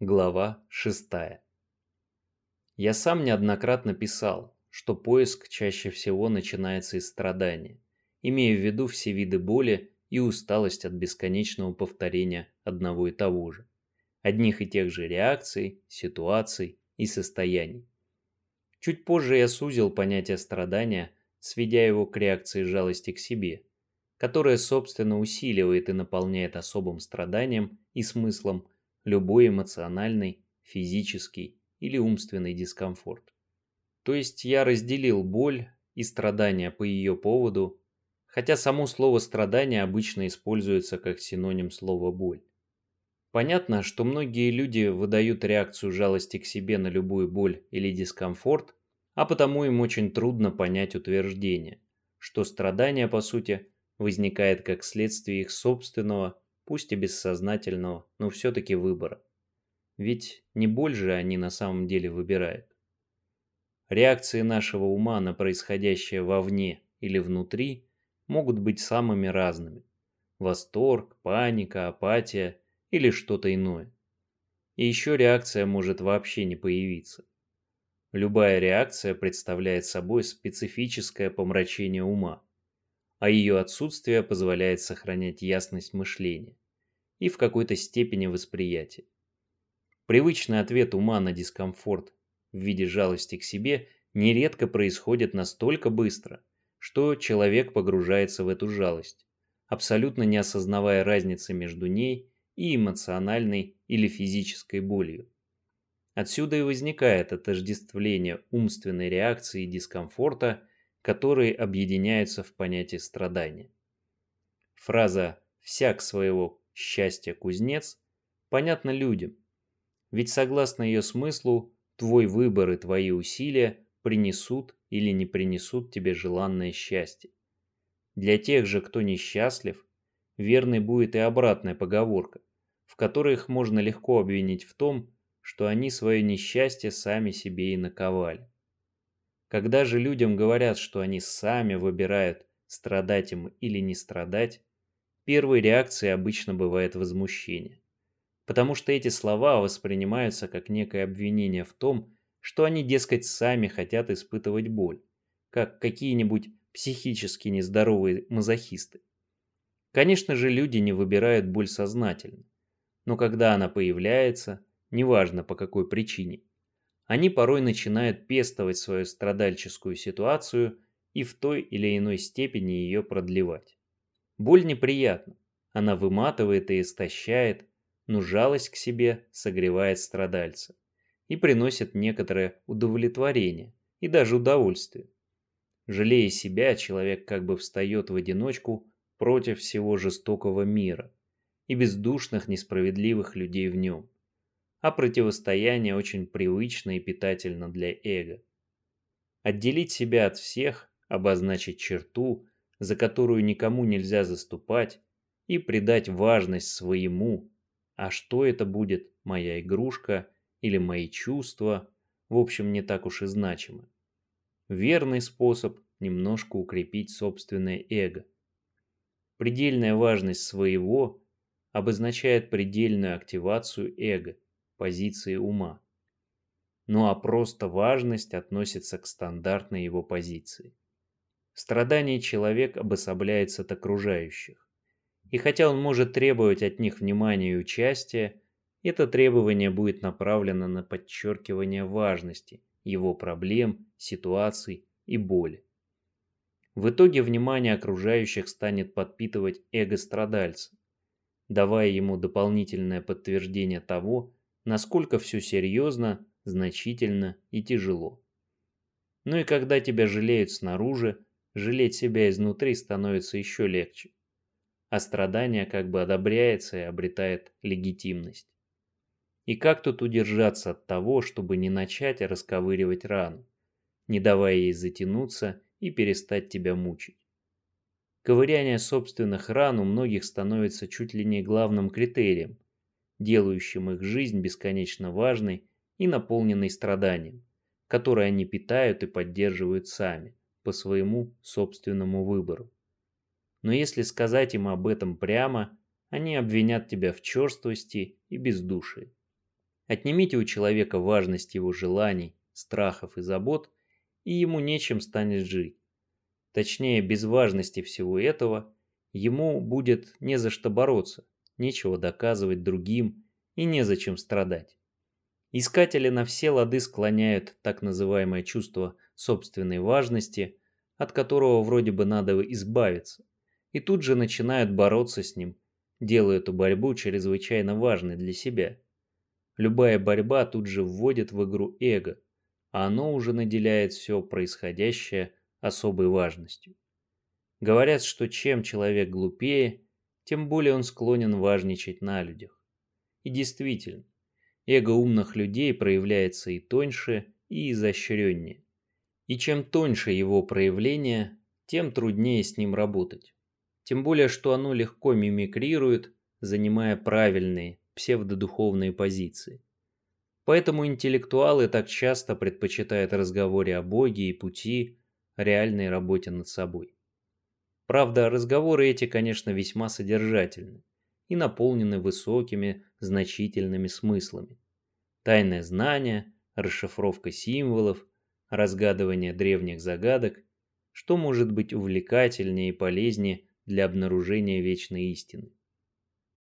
Глава 6. Я сам неоднократно писал, что поиск чаще всего начинается из страдания, имея в виду все виды боли и усталость от бесконечного повторения одного и того же, одних и тех же реакций, ситуаций и состояний. Чуть позже я сузил понятие страдания, сведя его к реакции жалости к себе, которая, собственно, усиливает и наполняет особым страданием и смыслом любой эмоциональный, физический или умственный дискомфорт. То есть я разделил боль и страдания по ее поводу, хотя само слово «страдание» обычно используется как синоним слова «боль». Понятно, что многие люди выдают реакцию жалости к себе на любую боль или дискомфорт, а потому им очень трудно понять утверждение, что страдание, по сути, возникает как следствие их собственного пусть и бессознательного, но все-таки выбора. Ведь не боль же они на самом деле выбирают. Реакции нашего ума на происходящее вовне или внутри могут быть самыми разными. Восторг, паника, апатия или что-то иное. И еще реакция может вообще не появиться. Любая реакция представляет собой специфическое помрачение ума, а ее отсутствие позволяет сохранять ясность мышления и в какой-то степени восприятия. Привычный ответ ума на дискомфорт в виде жалости к себе нередко происходит настолько быстро, что человек погружается в эту жалость, абсолютно не осознавая разницы между ней и эмоциональной или физической болью. Отсюда и возникает отождествление умственной реакции дискомфорта которые объединяются в понятии страдания. Фраза «всяк своего счастья кузнец» понятна людям, ведь согласно ее смыслу твой выбор и твои усилия принесут или не принесут тебе желанное счастье. Для тех же, кто несчастлив, верной будет и обратная поговорка, в которой их можно легко обвинить в том, что они свое несчастье сами себе и наковали. Когда же людям говорят, что они сами выбирают, страдать им или не страдать, первой реакцией обычно бывает возмущение. Потому что эти слова воспринимаются как некое обвинение в том, что они, дескать, сами хотят испытывать боль, как какие-нибудь психически нездоровые мазохисты. Конечно же, люди не выбирают боль сознательно, но когда она появляется, неважно по какой причине, они порой начинают пестовать свою страдальческую ситуацию и в той или иной степени ее продлевать. Боль неприятна, она выматывает и истощает, но жалость к себе согревает страдальца и приносит некоторое удовлетворение и даже удовольствие. Жалея себя, человек как бы встает в одиночку против всего жестокого мира и бездушных несправедливых людей в нем а противостояние очень привычно и питательно для эго. Отделить себя от всех, обозначить черту, за которую никому нельзя заступать, и придать важность своему, а что это будет, моя игрушка или мои чувства, в общем, не так уж и значимо. Верный способ немножко укрепить собственное эго. Предельная важность своего обозначает предельную активацию эго позиции ума. Ну а просто важность относится к стандартной его позиции. В страдании человек обособляется от окружающих. И хотя он может требовать от них внимания и участия, это требование будет направлено на подчеркивание важности его проблем, ситуаций и боли. В итоге внимание окружающих станет подпитывать эго страдальца, давая ему дополнительное подтверждение того, насколько все серьезно, значительно и тяжело. Ну и когда тебя жалеют снаружи, жалеть себя изнутри становится еще легче. А страдание как бы одобряется и обретает легитимность. И как тут удержаться от того, чтобы не начать расковыривать рану, не давая ей затянуться и перестать тебя мучить? Ковыряние собственных ран у многих становится чуть ли не главным критерием, делающим их жизнь бесконечно важной и наполненной страданием, которое они питают и поддерживают сами, по своему собственному выбору. Но если сказать им об этом прямо, они обвинят тебя в черствости и бездушии. Отнимите у человека важность его желаний, страхов и забот, и ему нечем станет жить. Точнее, без важности всего этого ему будет не за что бороться, нечего доказывать другим и незачем страдать. Искатели на все лады склоняют так называемое чувство собственной важности, от которого вроде бы надо избавиться, и тут же начинают бороться с ним, делая эту борьбу чрезвычайно важной для себя. Любая борьба тут же вводит в игру эго, а оно уже наделяет все происходящее особой важностью. Говорят, что чем человек глупее, тем более он склонен важничать на людях. И действительно, эго умных людей проявляется и тоньше, и изощреннее. И чем тоньше его проявление, тем труднее с ним работать. Тем более, что оно легко мимикрирует, занимая правильные, псевдодуховные позиции. Поэтому интеллектуалы так часто предпочитают разговоре о Боге и пути, реальной работе над собой. Правда, разговоры эти, конечно, весьма содержательны и наполнены высокими, значительными смыслами. Тайное знание, расшифровка символов, разгадывание древних загадок, что может быть увлекательнее и полезнее для обнаружения вечной истины.